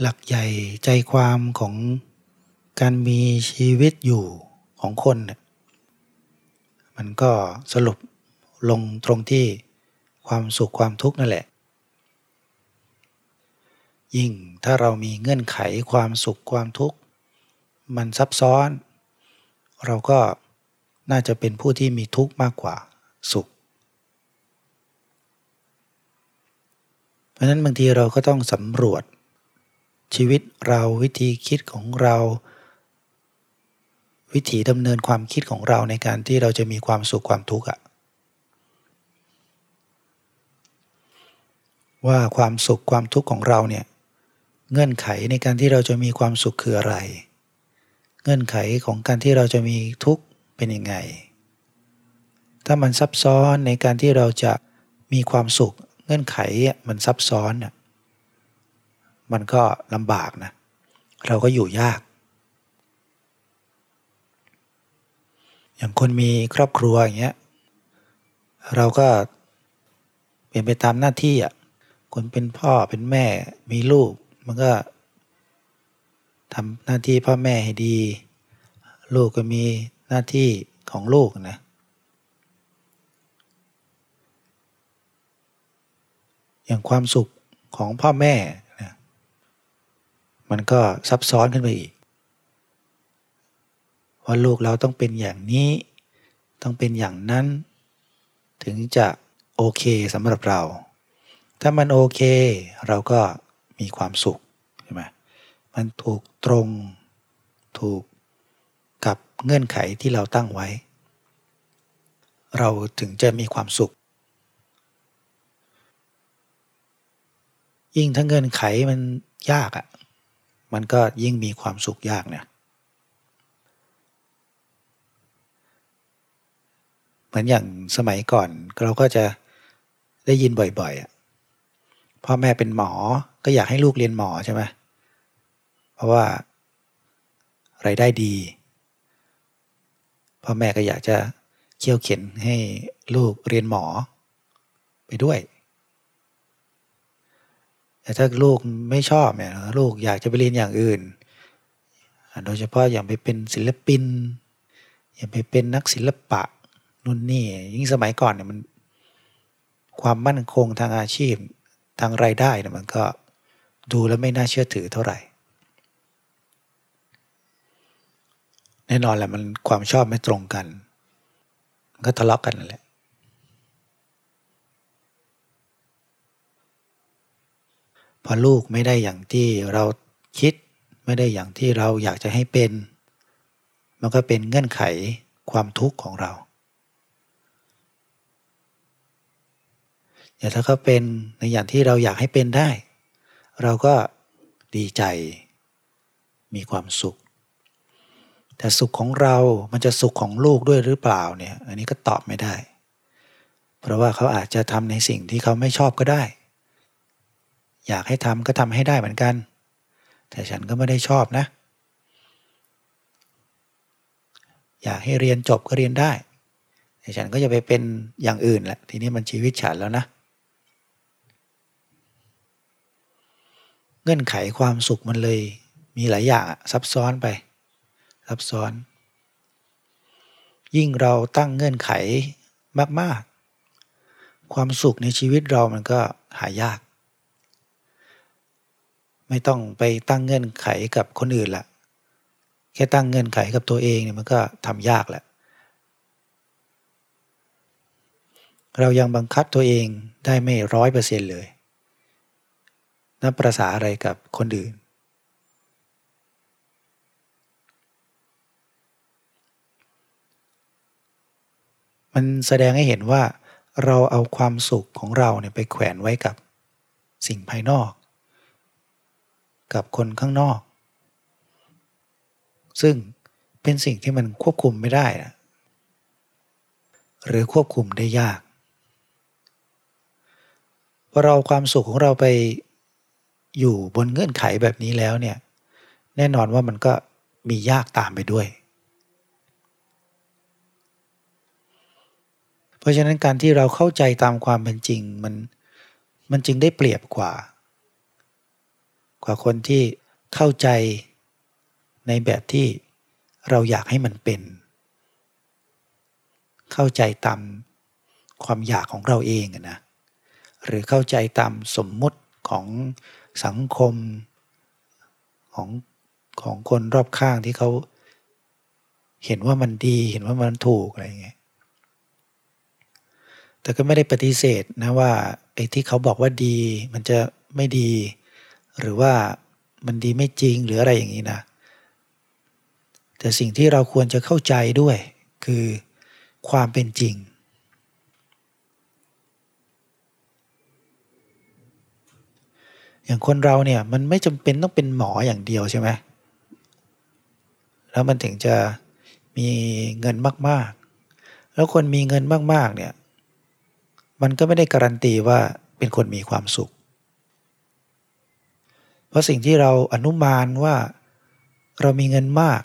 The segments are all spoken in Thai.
หลักใหญ่ใจความของการมีชีวิตอยู่ของคนเนี่ยมันก็สรุปลงตรงที่ความสุขความทุกข์นั่นแหละ ยิ่งถ้าเรามีเงื่อนไขความสุขความทุกข์มันซับซ้อน เราก็น่าจะเป็นผู้ที่มีทุกข์มากกว่าสุข เพราะฉะนั้นบางทีเราก็ต้องสำรวจ ชีวิตเราวิธีคิดของเรา วิธีดำเนินความคิดของเราในการที่เราจะมีความสุขความทุกข์อะว่าความสุขความทุกข์ของเราเนี่ยเงื่อนไขในการที่เราจะมีความสุขคืออะไร เงื่อนไขของการที่เราจะมีทุกข์เป็นยังไง ถ้ามันซับซ้อนในการที่เราจะมีความสุข เงื่อนไขมันซับซ้อนน่ะ มันก็ลำบากนะ เราก็อยู่ยาก อย่างคนมีครอบครัวอย่างเงี้ยเราก็เป็นไปตามหน้าที่อะคนเป็นพ่อเป็นแม่มีลูก มันก็ทำหน้าที่พ่อแม่ให้ดี ลูกก็มีหน้าที่ของลูกนะอย่างความสุขของพ่อแม่ มันก็ซับซ้อนขึ้นไปอีกว่าลูกเราต้องเป็นอย่างนี้ ต้องเป็นอย่างนั้น ถึงจะโอเคสำหรับเรา ถ้ามันโอเค เราก็มีความสุขใช่ไหมมันถูกตรงถูกกับเงื่อนไขที่เราตั้งไว้ เราถึงจะมีความสุข ยิ่งถ้าเงื่อนไขมันยากอะ่ะ มันก็ยิ่งมีความสุขยากเนี่ยเหมือนอย่างสมัยก่อนเราก็จะได้ยินบ่อยๆพ่อแม่เป็นหมอก็อยากให้ลูกเรียนหมอใช่ไหมเพราะว่าไรายได้ดีพ่อแม่ก็อยากจะเคี่ยวเข็นให้ลูกเรียนหมอไปด้วย แต่ถ้าลูกไม่ชอบเนี่ยลูกอยากจะไปเรียนอย่างอื่น โดยเฉพาะอย่างไปเป็นศิลปิน อย่ากไปเป็นนักศิลปะนู่นนี่ยิ่งสมัยก่อนเนี่ยมันความมั่นคงทางอาชีพทางรายได้เนี่ยมันก็ดูแล้วไม่น่าเชื่อถือเท่าไหร่ แน่นอนแหละมันความชอบไม่ตรงกัน ก็ทะเลาะกกันนั่นแหละ พอลูกไม่ได้อย่างที่เราคิด ไม่ได้อย่างที่เราอยากจะให้เป็น มันก็เป็นเงื่อนไขความทุกข์ของเราอย่าถ้าเขาเป็นในอย่างที่เราอยากให้เป็นได้ เราก็ดีใจมีความสุข แต่สุขของเรามันจะสุขของลูกด้วยหรือเปล่าเนี่ย อันนี้ก็ตอบไม่ได้ เพราะว่าเขาอาจจะทำในสิ่งที่เขาไม่ชอบก็ได้ อยากให้ทำก็ทำให้ได้เหมือนกัน แต่ฉันก็ไม่ได้ชอบนะ อยากให้เรียนจบก็เรียนได้ แต่ฉันก็จะไปเป็นอย่างอื่นแหละ ทีนี้มันชีวิตฉันแล้วนะ เงื่อนไขความสุขมันเลย มีหลายอย่างซับซ้อนไปซับซ้อน ยิ่งเราตั้งเงื่อนไขมาก ๆ ความสุขในชีวิตเรามันก็หายาก ไม่ต้องไปตั้งเงื่อนไขกับคนอื่นละแค่ตั้งเงื่อนไขกับตัวเองเนี่ยมันก็ทำยากแหละเรายังบังคับตัวเองได้ไม่ร้อยเปอร์เซ็นต์เลยนับประษาอะไรกับคนอื่น มันแสดงให้เห็นว่า เราเอาความสุขของเราเนี่ยไปแขวนไว้กับสิ่งภายนอก กับคนข้างนอก ซึ่งเป็นสิ่งที่มันควบคุมไม่ได้นะหรือควบคุมได้ยากพอเราความสุขของเราไปอยู่บนเงื่อนไขแบบนี้แล้วเนี่ยแน่นอนว่ามันก็มียากตามไปด้วย เพราะฉะนั้นการที่เราเข้าใจตามความเป็นจริงมันมันจึงได้เปรียบกว่า กว่าคนที่เข้าใจในแบบที่เราอยากให้มันเป็น เข้าใจตามความอยากของเราเองนะหรือเข้าใจตามสมมุติของสังคมของของคนรอบข้างที่เขาเห็นว่ามันดีเห็นว่ามันถูกอะไรเงี้ยแต่ก็ไม่ได้ปฏิเสธนะว่าไอ้ที่เขาบอกว่าดีมันจะไม่ดี หรือว่ามันดีไม่จริงหรืออะไรอย่างนี้นะ แต่สิ่งที่เราควรจะเข้าใจด้วย คือความเป็นจริง อย่างคนเราเนี่ยมันไม่จำเป็นต้องเป็นหมออย่างเดียวใช่ไหมแล้วมันถึงจะมีเงินมาก ๆ แล้วคนมีเงินมาก ๆ เนี่ย มันก็ไม่ได้การันตีว่าเป็นคนมีความสุข เพราะสิ่งที่เราอนุมานว่า เรามีเงินมาก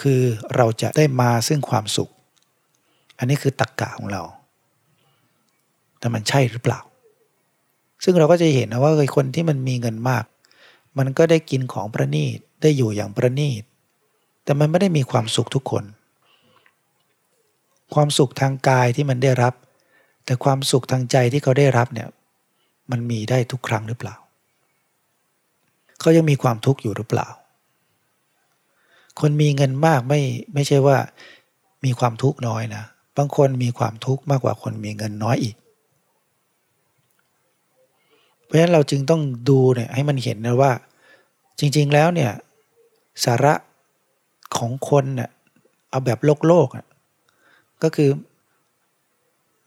คือเราจะได้มาซึ่งความสุข อันนี้คือตรกกะของเรา แต่มันใช่หรือเปล่า ซึ่งเราก็จะเห็นนะว่าคนที่มันมีเงินมาก มันก็ได้กินของประณีตได้อยู่อย่างประณีต แต่มันไม่ได้มีความสุขทุกคน ความสุขทางกายที่มันได้รับ แต่ความสุขทางใจที่เขาได้รับเนี่ยมันมีได้ทุกครั้งหรือเปล่า เขายังมีความทุกข์อยู่หรือเปล่า คนมีเงินมากไม่ไม่ใช่ว่ามีความทุกข์น้อยนะบางคนมีความทุกข์มากกว่าคนมีเงินน้อยอีก เพราะฉะนั้นเราจึงต้องดูเนี่ยให้มันเห็นนะว่า จริงๆแล้วเนี่ยสาระของคนเน่ยเอาแบบโลกโลกก็คือ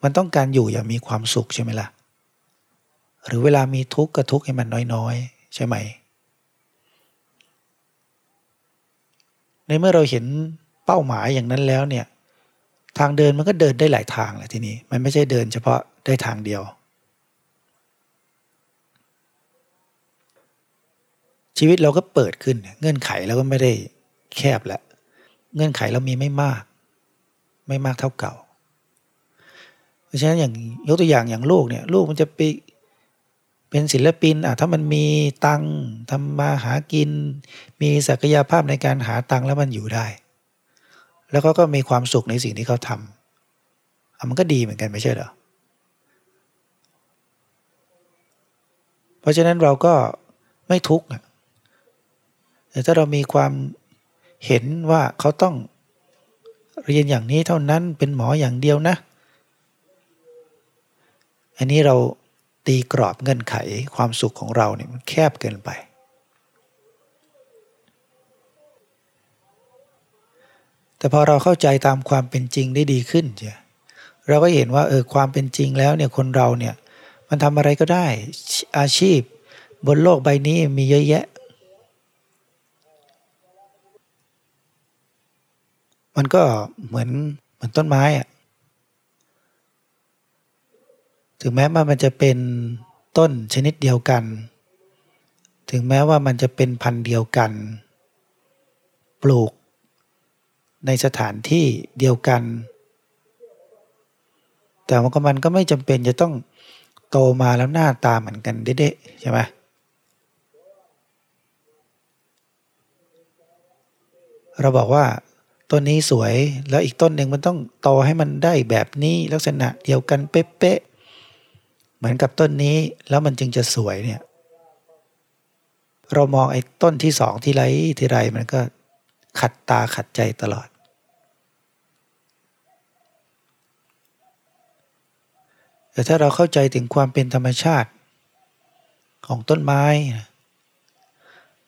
มันต้องการอยู่อย่างมีความสุขใช่ไหมล่ะ หรือเวลามีทุกข์ก็ทุกข์ให้มันน้อยๆ ใช่ไหม ในเมื่อเราเห็นเป้าหมายอย่างนั้นแล้วเนี่ยทางเดินมันก็เดินได้หลายทางแหละทีนี้มันไม่ใช่เดินเฉพาะได้ทางเดียว ชีวิตเราก็เปิดขึ้นเงื่อนไขเราก็ไม่ได้แคบแล้วเงื่อนไขเรามีไม่มาก ไม่มากเท่าเก่า เพราะฉะนั้นอย่างยกตัวอย่างอย่างลูกเนี่ยลูกมันจะไป เป็นศิลปินอะถ้ามันมีตังทำมาหากิน มีศักยภาพในการหาตังแล้วมันอยู่ได้ แล้วก็ก็มีความสุขในสิ่งที่เขาทำอะมันก็ดีเหมือนกันไม่ใช่เหรอเพราะฉะนั้นเราก็ไม่ทุกข์แต่ถ้าเรามีความเห็นว่าเขาต้องเรียนอย่างนี้เท่านั้นเป็นหมออย่างเดียวนะ อันนี้เรา ตีกรอบเงื่อนไขความสุขของเราเนี่ยมันแคบเกินไป แต่พอเราเข้าใจตามความเป็นจริงได้ดีขึ้นเจ้เราก็เห็นว่าเออความเป็นจริงแล้วเนี่ยคนเราเนี่ยมันทำอะไรก็ได้อาชีพบนโลกใบนี้มีเยอะแยะ มันก็เหมือนเหมือนต้นไม้อะ ถึงแม้ว่ามันจะเป็นต้นชนิดเดียวกัน ถึงแม้ว่ามันจะเป็นพันธุ์เดียวกัน ปลูก ในสถานที่เดียวกัน แต่มันก็มันก็ไม่จำเป็นจะต้องโตมาแล้วหน้าตาเหมือนกันเด๊ะใช่ไหมเราบอกว่าต้นนี้สวยแล้วอีกต้นหนึ่งมันต้องโตให้มันได้แบบนี้ลักษณะเดียวกันเป๊ะ เหมือนกับต้นนี้แล้วมันจึงจะสวยเนี่ย เรามองไอ้ต้นที่สองที่ไรที่ไรมันก็ขัดตาขัดใจตลอด แต่ถ้าเราเข้าใจถึงความเป็นธรรมชาติของต้นไม้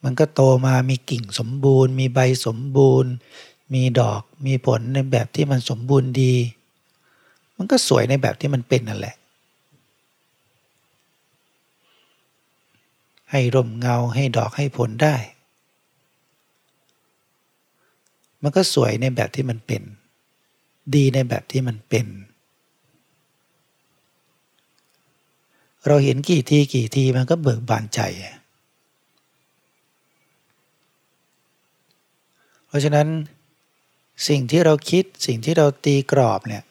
มันก็โตมามีกิ่งสมบูรณ์ มีใบสมบูรณ์ มีดอก มีผลในแบบที่มันสมบูรณ์ดี มันก็สวยในแบบที่มันเป็นนั่นแหละ ให้ร่มเงาให้ดอกให้ผลได้ มันก็สวยในแบบที่มันเป็น ดีในแบบที่มันเป็น เราเห็นกี่ทีกี่ทีมันก็เบิกบานใจ เพราะฉะนั้นสิ่งที่เราคิดสิ่งที่เราตีกรอบเนี่ย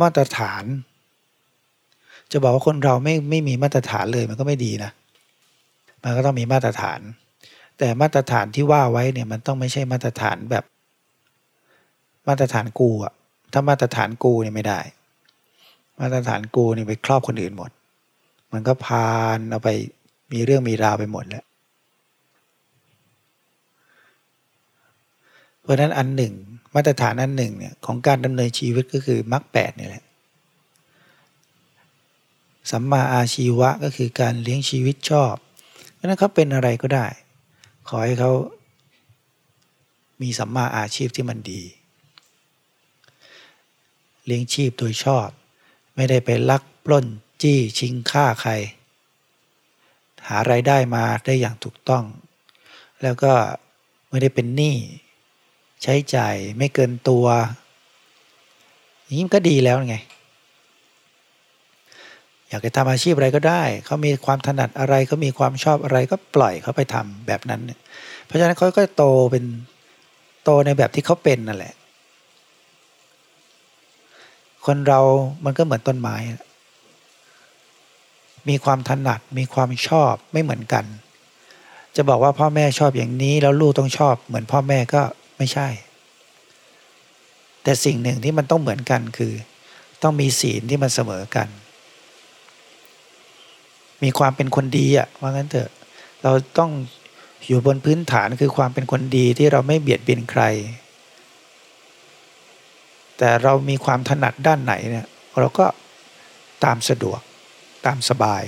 มาตรฐาน จะบอกว่าคนเราไม่ไม่มีมาตรฐานเลยมันก็ไม่ดีนะ มันก็ต้องมีมาตรฐาน แต่มาตรฐานที่ว่าไว้เนี่ยมันต้องไม่ใช่มาตรฐานแบบ มาตรฐานกูอะถ้ามาตรฐานกูเนี่ยไม่ได้ มาตรฐานกูเนี่ยไปครอบคนอื่นหมด มันก็พานเอาไปมีเรื่องมีราวไปหมดแล้วเพราะนั้นอันหนึ่ง มาตรฐานอันหนึ่งเนี่ยของการดำเนินชีวิตก็คือมรรคแปดนี่แหละ สัมมาอาชีวะก็คือการเลี้ยงชีวิตชอบเพราะนั้นเขาเป็นอะไรก็ได้ ขอให้เขามีสัมมาอาชีพที่มันดี เลี้ยงชีพโดยชอบ ไม่ได้ไปลักปล้นจี้ชิงฆ่าใคร หาไรายได้มาได้อย่างถูกต้อง แล้วก็ไม่ได้เป็นหนี้ใช้จ่ายไม่เกินตัวอย่างนี้ก็ดีแล้วไง อยากจะทำอาชีพอะไรก็ได้ เขามีความถนัดอะไรเขามีความชอบอะไรก็ปล่อยเขาไปทำแบบนั้นเนี่ยเพราะฉะนั้นเขาก็โตเป็นโตในแบบที่เขาเป็นนั่นแหละ คนเรามันก็เหมือนต้นไม้ มีความถนัดมีความชอบไม่เหมือนกัน จะบอกว่าพ่อแม่ชอบอย่างนี้แล้วลูกต้องชอบ เหมือนพ่อแม่ก็ไม่ใช่ แต่สิ่งหนึ่งที่มันต้องเหมือนกันคือ ต้องมีศีลที่มันเสมอกัน มีความเป็นคนดีอะว่างั้นเถอะ เราต้องอยู่บนพื้นฐานคือความเป็นคนดีที่เราไม่เบียดเบียนใคร แต่เรามีความถนัดด้านไหนเนี่ยเราก็ตามสะดวกตามสบาย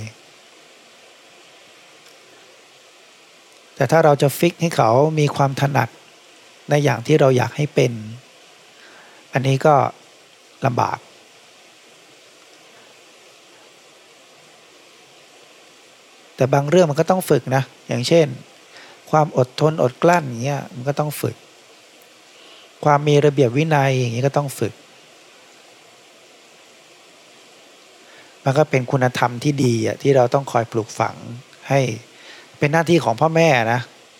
แต่ถ้าเราจะฟิกให้เขามีความถนัดในอย่างที่เราอยากให้เป็น อันนี้ก็ลำบาก แต่บางเรื่องมันก็ต้องฝึกนะ อย่างเช่น ความอดทนอดกลั้นอย่างเงี้ยมันก็ต้องฝึก ความมีระเบียบวินัยอย่างนี้ก็ต้องฝึก มันก็เป็นคุณธรรมที่ดีอะที่เราต้องคอยปลูกฝังให้เป็นหน้าที่ของพ่อแม่นะ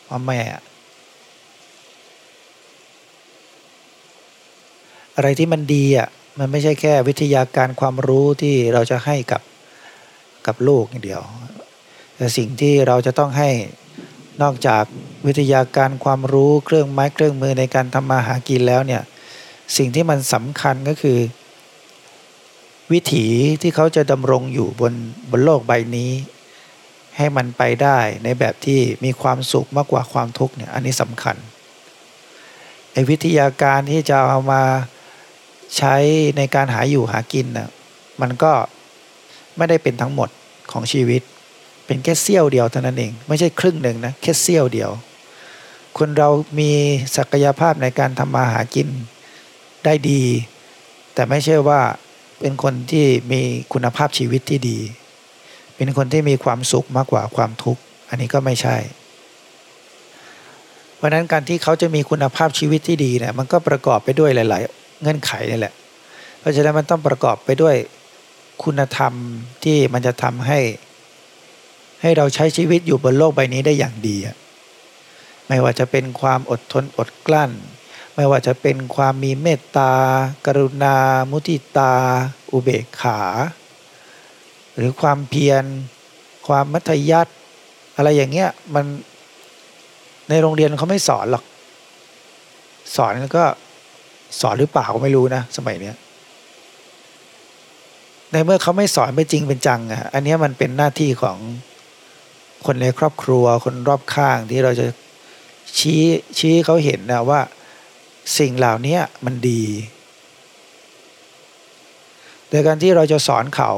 พ่อแม่อะไรที่มันดีอะมันไม่ใช่แค่วิทยาการความรู้ที่เราจะให้กับกับลูกอย่างเดียว แต่สิ่งที่เราจะต้องให้นอกจากวิทยาการความรู้เครื่องไม้เครื่องมือในการทำมาหากินแล้วเนี่ยสิ่งที่มันสำคัญก็คือ วิถีที่เขาจะดำรงอยู่บนบนโลกใบนี้ ให้มันไปได้ในแบบที่มีความสุขมากกว่าความทุกข์เนี่ยอันนี้สำคัญไอ้วิทยาการที่จะเอามาใช้ในการหาอยู่หากินนะ่ะมันก็ไม่ได้เป็นทั้งหมดของชีวิต เป็นแค่เสี้ยวเดียวเท่านั้นเอง ไม่ใช่ครึ่งหนึ่งนะแค่เสี้ยวเดียว คนเรามีศักยภาพในการทำมาหากินได้ดี แต่ไม่ใช่ว่าเป็นคนที่มีคุณภาพชีวิตที่ดี เป็นคนที่มีความสุขมากกว่าความทุกข์ อันนี้ก็ไม่ใช่ เพราะนั้นการที่เขาจะมีคุณภาพชีวิตที่ดีเนี่ยมันก็ประกอบไปด้วยหลาย ๆ เงื่อนไขนี่แหละ เพราะฉะนั้นมันต้องประกอบไปด้วยคุณธรรมที่มันจะทำให้ ให้เราใช้ชีวิตอยู่บนโลกใบนี้ได้อย่างดีไม่ว่าจะเป็นความอดทนอดกลั้น ไม่ว่าจะเป็นความมีเมตตา กรุณา มุทิตา อุเบกขา หรือความเพียร ความมัธยัติอะไรอย่างเงี้ยมันในโรงเรียนเขาไม่สอนหรอก สอนก็สอนหรือเปล่าก็ไม่รู้นะ สมัยเนี้ยในเมื่อเขาไม่สอนไม่จริงเป็นจังอะอันนี้มันเป็นหน้าที่ของ คนในครอบครัวคนรอบข้างที่เราจะชี้ชี้เขาเห็นนะว่าสิ่งเหล่านี้มันดี แต่การที่เราจะสอนเขา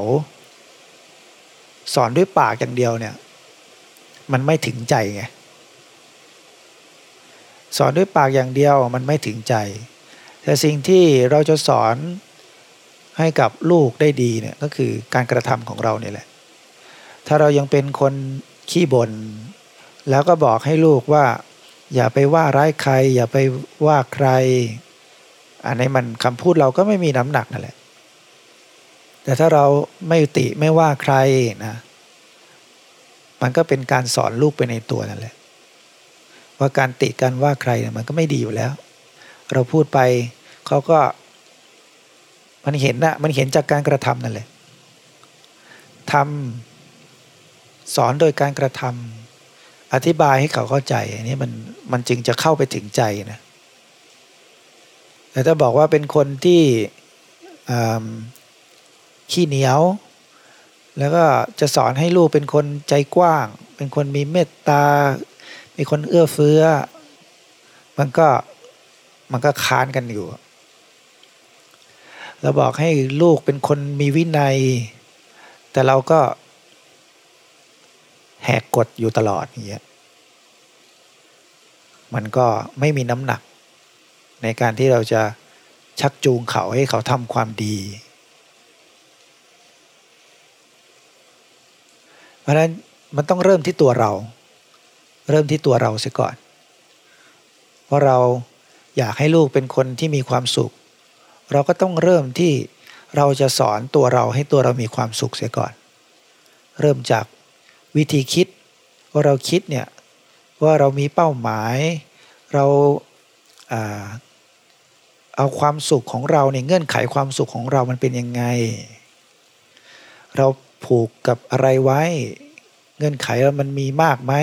สอนด้วยปากอย่างเดียวเนี่ย มันไม่ถึงใจไงสอนด้วยปากอย่างเดียวมันไม่ถึงใจ แต่สิ่งที่เราจะสอนให้กับลูกได้ดีเนี่ยก็คือการกระทำของเราเนี่ยแหละ ถ้าเรายังเป็นคน ขี้บน่นแล้วก็บอกให้ลูกว่า อย่าไปว่าร้ายใคร อย่าไปว่าใคร อันนี้มันคำพูดเราก็ไม่มีน้ำหนักนั่นแหละ แต่ถ้าเราไม่ติไม่ว่าใครนะมันก็เป็นการสอนลูกไปในตัวนั่นแหละ ว่าการติการว่าใครเนี่ยมันก็ไม่ดีอยู่แล้ว เราพูดไปเขาก็มันเห็นนะมันเห็นจากการกระทำนั่นแหละทำ สอนโดยการกระทอธิบายให้เขาเข้าใจ อันนี้มันมันจึงจะเข้าไปถึงใจนะแต่ถ้าบอกว่าเป็นคนที่ขี้เหนียว แล้วก็จะสอนให้ลูกเป็นคนใจกว้าง เป็นคนมีเมตตา เป็นคนเอื้อเฟื้อ มันก็มันก็ค้านกันอยู่เราบอกให้ลูกเป็นคนมีวินัย แต่เราก็ แหกกฎอยู่ตลอดอย่างเงี้ยมันก็ไม่มีน้ำหนัก ในการที่เราจะชักจูงเขาให้เขาทำความดี เพราะฉะนั้นมันต้องเริ่มที่ตัวเรา เริ่มที่ตัวเราเสียก่อน เพราะเราอยากให้ลูกเป็นคนที่มีความสุข เราก็ต้องเริ่มที่เราจะสอนตัวเราให้ตัวเรามีความสุขเสียก่อน เริ่มจาก วิธีคิดว่าเราคิดเนี่ยว่าเรามีเป้าหมาย เราเอาความสุขของเราเนี่ยเงื่อนไขความสุขของเรามันเป็นยังไง เราผูกกับอะไรไว้ เงื่อนไขมันมีมากไหม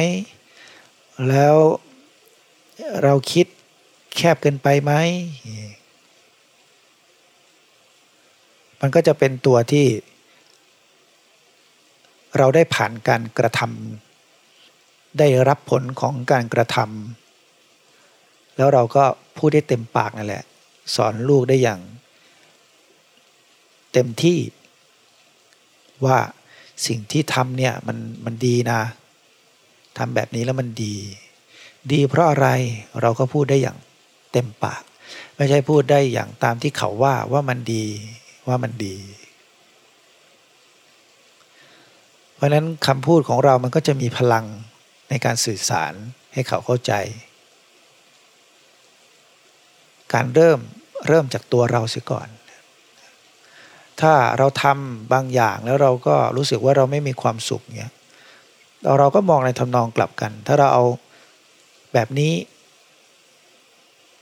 แล้วเราคิดแคบเกินไปไหม มันก็จะเป็นตัวที่ เราได้ผ่านการกระทำได้รับผลของการกระทำแล้วเราก็พูดได้เต็มปากนั่นแหละ สอนลูกได้อย่าง เต็มที่ว่าสิ่งที่ทำเนี่ยมันมันดีนะทำแบบนี้แล้วมันดี ดีเพราะอะไรเราก็พูดได้อย่างเต็มปาก ไม่ใช่พูดได้อย่างตามที่เขาว่าว่ามันดีว่ามันดี เพราะนั้นคำพูดของเรามันก็จะมีพลังในการสื่อสารให้เขาเข้าใจ การเริ่มเริ่มจากตัวเราเสียก่อน ถ้าเราทำบางอย่างแล้วเราก็รู้สึกว่าเราไม่มีความสุขเนี้ยเราเราก็มองในทำนองกลับกัน ถ้าเราเอาแบบนี้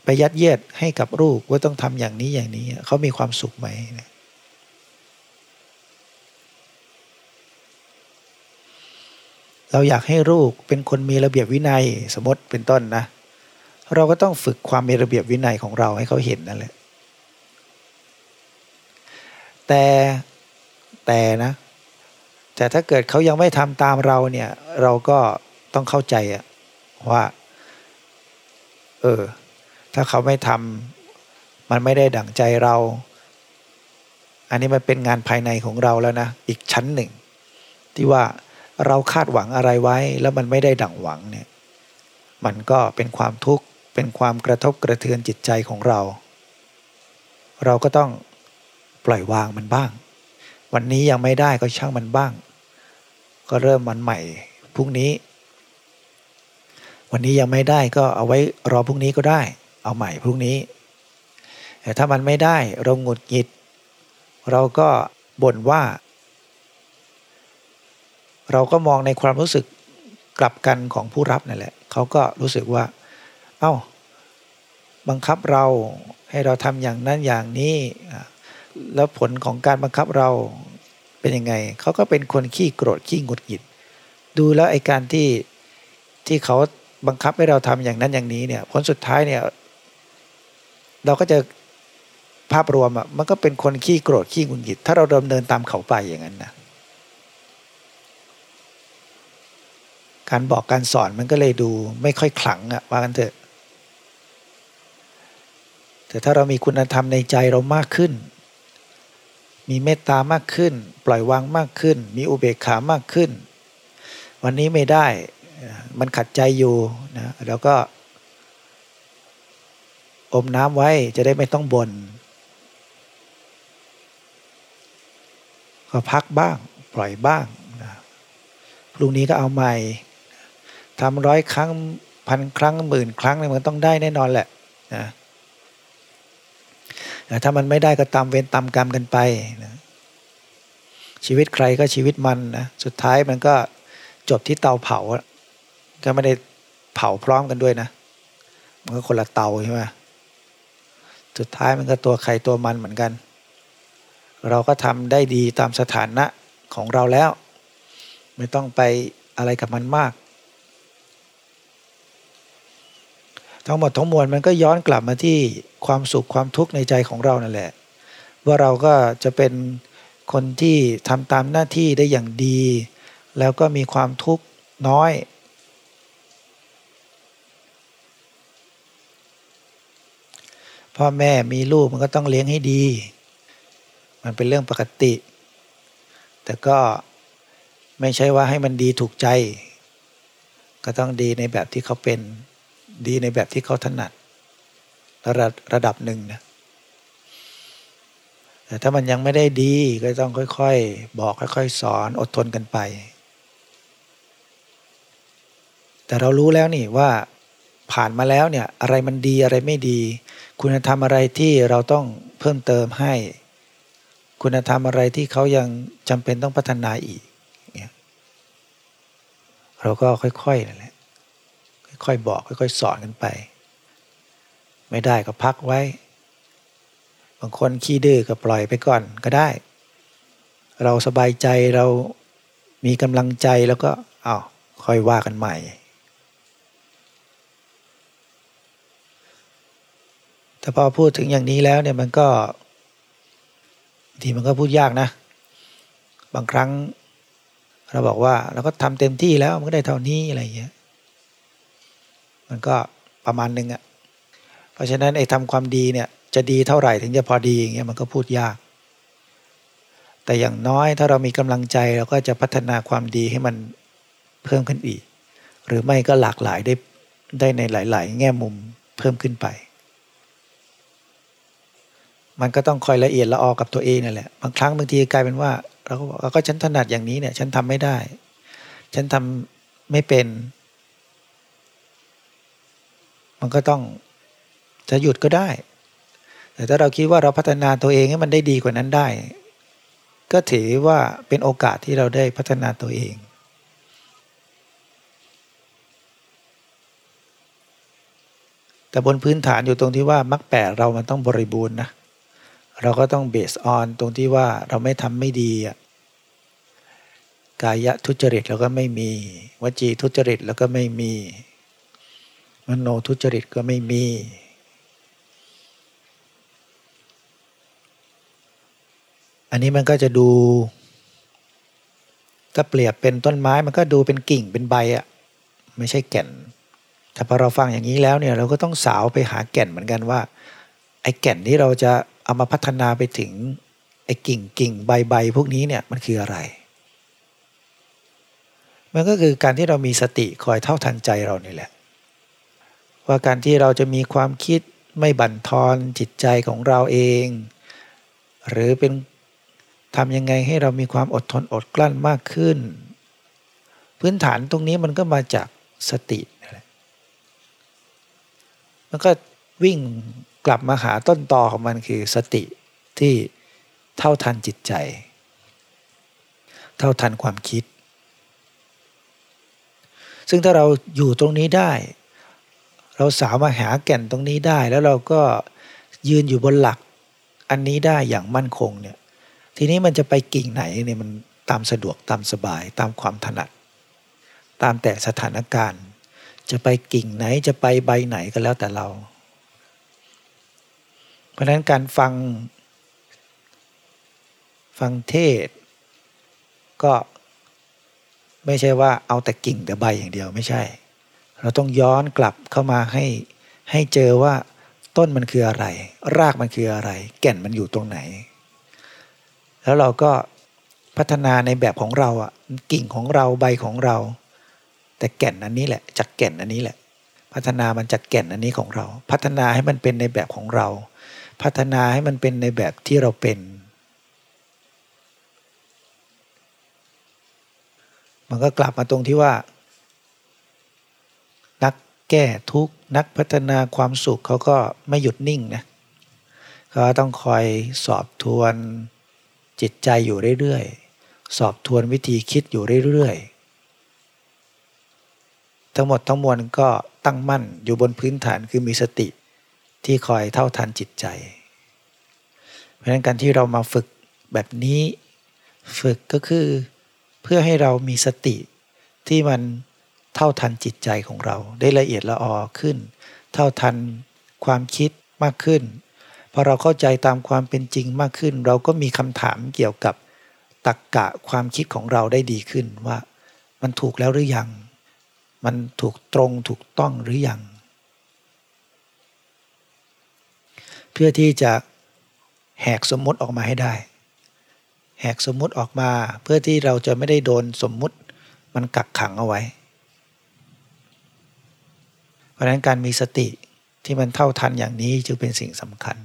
ไปยัดเยียดให้กับลูกว่าต้องทำอย่างนี้อย่างนี้เขามีความสุขไหมนะ เราอยากให้ลูกเป็นคนมีระเบียบวินัยสมมติเป็นต้นนะ เราก็ต้องฝึกความมีระเบียบวินัยของเราให้เขาเห็นนั่นแหละแต่แต่นะ แต่ถ้าเกิดเขายังไม่ทำตามเราเนี่ย เราก็ต้องเข้าใจอะว่า เออ ถ้าเขาไม่ทำมันไม่ได้ดั่งใจเรา อันนี้มันเป็นงานภายในของเราแล้วนะ อีกชั้นหนึ่ง ที่ว่า เราคาดหวังอะไรไว้ แล้วมันไม่ได้ดั่งหวังเนี่ยมันก็เป็นความทุกข์เป็นความกระทบกระเทือนจิตใจของเรา เราก็ต้องปล่อยวางมันบ้าง วันนี้ยังไม่ได้ก็ช่างมันบ้าง ก็เริ่มมันใหม่พรุ่งนี้ วันนี้ยังไม่ได้ก็เอาไว้รอพรุ่งนี้ก็ได้ เอาใหม่พรุ่งนี้แต่ถ้ามันไม่ได้เราหงุดหงิด เราก็บ่นว่า เราก็มองในความรู้สึกกลับกันของผู้รับนั่นแหละเขาก็รู้สึกว่า เอา้า บังคับเราให้เราทำอย่างนั้นอย่างนี้ แล้วผลของการบังคับเราเป็นยังไง เขาก็เป็นคนขี้โกรธขี้งุดหงิด ดูแล้วไอ้การที่ที่เขาบังคับให้เราทำอย่างนั้นอย่างนี้เนี่ย ผลสุดท้ายเนี่ย เราก็จะภาพรวมอะมันก็เป็นคนขี้โกรธขี้งุดหงิด ถ้าเราดำเนินตามเขาไปอย่างนั้นนะ การบอกการสอนมันก็เลยดูไม่ค่อยขลังอะว่ากันเถอะ แต่ถ้าเรามีคุณธรรมในใจเรามากขึ้น มีเมตตามากขึ้น ปล่อยวางมากขึ้น มีอุเบกขามากขึ้น วันนี้ไม่ได้มันขัดใจอยู่นะแล้วก็ อมน้ำไว้จะได้ไม่ต้องบน่นก็พักบ้าง ปล่อยบ้างนะพรุ่งนี้ก็เอาใหม่ ทำร้อยครั้งพันครั้งหมื่นครั้งเนี่ยมันต้องได้แน่นอนแหละนะแต่ถ้ามันไม่ได้ก็ตามเวรตามกรรมกันไปนะชีวิตใครก็ชีวิตมันนะสุดท้ายมันก็จบที่เตาเผา ก็ไม่ได้เผาพร้อมกันด้วยนะ มันก็คนละเตาใช่ไหมสุดท้ายมันก็ตัวใครตัวมันเหมือนกัน เราก็ทำได้ดีตามสถานะของเราแล้ว ไม่ต้องไปอะไรกับมันมาก ทั้งหมดทั้งมวลมันก็ย้อนกลับมาที่ความสุขความทุกข์ในใจของเรานั่นแหละ ว่าเราก็จะเป็นคนที่ทำตามหน้าที่ได้อย่างดี แล้วก็มีความทุกข์น้อย พ่อแม่มีลูกมันก็ต้องเลี้ยงให้ดี มันเป็นเรื่องปกติ แต่ก็ไม่ใช่ว่าให้มันดีถูกใจ ก็ต้องดีในแบบที่เขาเป็น ดีในแบบที่เขาถนัดระระดับหนึ่งนะแต่ถ้ามันยังไม่ได้ดีก็ต้องค่อยๆ บอกค่อยๆ สอนอดทนกันไป แต่เรารู้แล้วนี่ว่าผ่านมาแล้วเนี่ยอะไรมันดีอะไรไม่ดี คุณธรรมอะไรที่เราต้องเพิ่มเติมให้ คุณธรรมอะไรที่เขายังจำเป็นต้องพัฒนาอีก เราก็ค่อยๆนั่นแหละ ค่อยบอกค่อยๆสอนกันไป ไม่ได้ก็พักไว้ บางคนขี้ดื้อก็ปล่อยไปก่อนก็ได้ เราสบายใจเรามีกำลังใจแล้วก็อา้าวค่อยว่ากันใหม่ แต่พอพูดถึงอย่างนี้แล้วเนี่ยมันก็ทีมันก็พูดยากนะ บางครั้งเราบอกว่าเราก็ทำเต็มที่แล้วมันก็ได้เท่านี้อะไรอย่างเงี้ย มันก็ประมาณนึงอะ่ะเพราะฉะนั้นไอ้ทำความดีเนี่ยจะดีเท่าไหร่ถึงจะพอดีอย่างเงี้ยมันก็พูดยาก แต่อย่างน้อยถ้าเรามีกำลังใจเราก็จะพัฒนาความดีให้มันเพิ่มขึ้นอีก หรือไม่ก็หลากหลายได้ได้ในหลาย ๆ แง่มุมเพิ่มขึ้นไป มันก็ต้องคอยละเอียดละออกับตัวเองนั่นแหละบางครั้งบางทีกลายเป็นว่า เราก็บอกก็ฉันถนัดอย่างนี้เนี่ย ฉันทำไม่ได้ ฉันทำไม่เป็น มันก็ต้องจะหยุดก็ได้ แต่ถ้าเราคิดว่าเราพัฒนาตัวเองให้มันได้ดีกว่านั้นได้ ก็ถือว่าเป็นโอกาสที่เราได้พัฒนาตัวเองแต่บนพื้นฐานอยู่ตรงที่ว่ามรรคแปดเรามันต้องบริบูรณ์นะ เราก็ต้องเบสออนตรงที่ว่าเราไม่ทำไม่ดีกายทุจริตเราก็ไม่มี วจีทุจริตแล้วก็ไม่มี มโนทุจริตก็ไม่มี อันนี้มันก็จะดู ถ้าเปรียบเป็นต้นไม้มันก็ดูเป็นกิ่งเป็นใบอะไม่ใช่แก่น แต่พอเราฟังอย่างนี้แล้วเนี่ยเราก็ต้องสาวไปหาแก่นเหมือนกันว่า ไอ้แก่นที่เราจะเอามาพัฒนาไปถึงไอ้กิ่งกิ่งใบใบพวกนี้เนี่ยมันคืออะไร มันก็คือการที่เรามีสติคอยเท่าทันใจเรานี่แหละ ว่าการที่เราจะมีความคิดไม่บั่นทอนจิตใจของเราเอง หรือเป็นทำยังไงให้เรามีความอดทนอดกลั้นมากขึ้น พื้นฐานตรงนี้มันก็มาจากสตินั่แหละมันก็วิ่งกลับมาหาต้นตอของมันคือสติที่เท่าทันจิตใจ เท่าทันความคิด ซึ่งถ้าเราอยู่ตรงนี้ได้ เราสามารถหาแก่นตรงนี้ได้ แล้วเราก็ยืนอยู่บนหลัก อันนี้ได้อย่างมั่นคงเนี่ยทีนี้มันจะไปกิ่งไหนเนี่ยมันตามสะดวกตามสบายตามความถนัด ตามแต่สถานการณ์ จะไปกิ่งไหนจะไปใบไหนก็แล้วแต่เรา เพราะนั้นการฟังฟังเทศ ก็ไม่ใช่ว่าเอาแต่กิ่งแต่ใบอย่างเดียวไม่ใช่ เราต้องย้อนกลับเข้ามาให้ให้เจอว่าต้นมันคืออะไร รากมันคืออะไร แก่นมันอยู่ตรงไหน แล้วเราก็พัฒนาในแบบของเราอะกิ่งของเราใบของเรา แต่แก่นอันนี้แหละจากแก่นอันนี้แหละ พัฒนามันจากแก่นอันนี้ของเรา พัฒนาให้มันเป็นในแบบของเรา พัฒนาให้มันเป็นในแบบที่เราเป็น มันก็กลับมาตรงที่ว่า แก้ทุกนักพัฒนาความสุขเขาก็ไม่หยุดนิ่งนะเขาต้องคอยสอบทวนจิตใจอยู่เรื่อยๆ สอบทวนวิธีคิดอยู่เรื่อยๆ ทั้งหมดทั้งมวลก็ตั้งมั่นอยู่บนพื้นฐานคือมีสติที่คอยเท่าทันจิตใจ เพราะฉะนั้นการที่เรามาฝึกแบบนี้ ฝึกก็คือเพื่อให้เรามีสติที่มัน เท่าทันจิตใจของเรา ได้ละเอียดละออขึ้น เท่าทันความคิดมากขึ้นพอเราเข้าใจตามความเป็นจริงมากขึ้น เราก็มีคำถามเกี่ยวกับตรกกะความคิดของเราได้ดีขึ้นว่า มันถูกแล้วหรือยัง มันถูกตรงถูกต้องหรือยัง เพื่อที่จะแหกสมมติออกมาให้ได้ แหกสมมุติออกมาเพื่อที่เราจะไม่ได้โดนสมมุติมันกักขังเอาไว้ ราะนั้นการมีสติที่มันเท่าทันอย่างนี้จึงเป็นสิ่งสำคัญ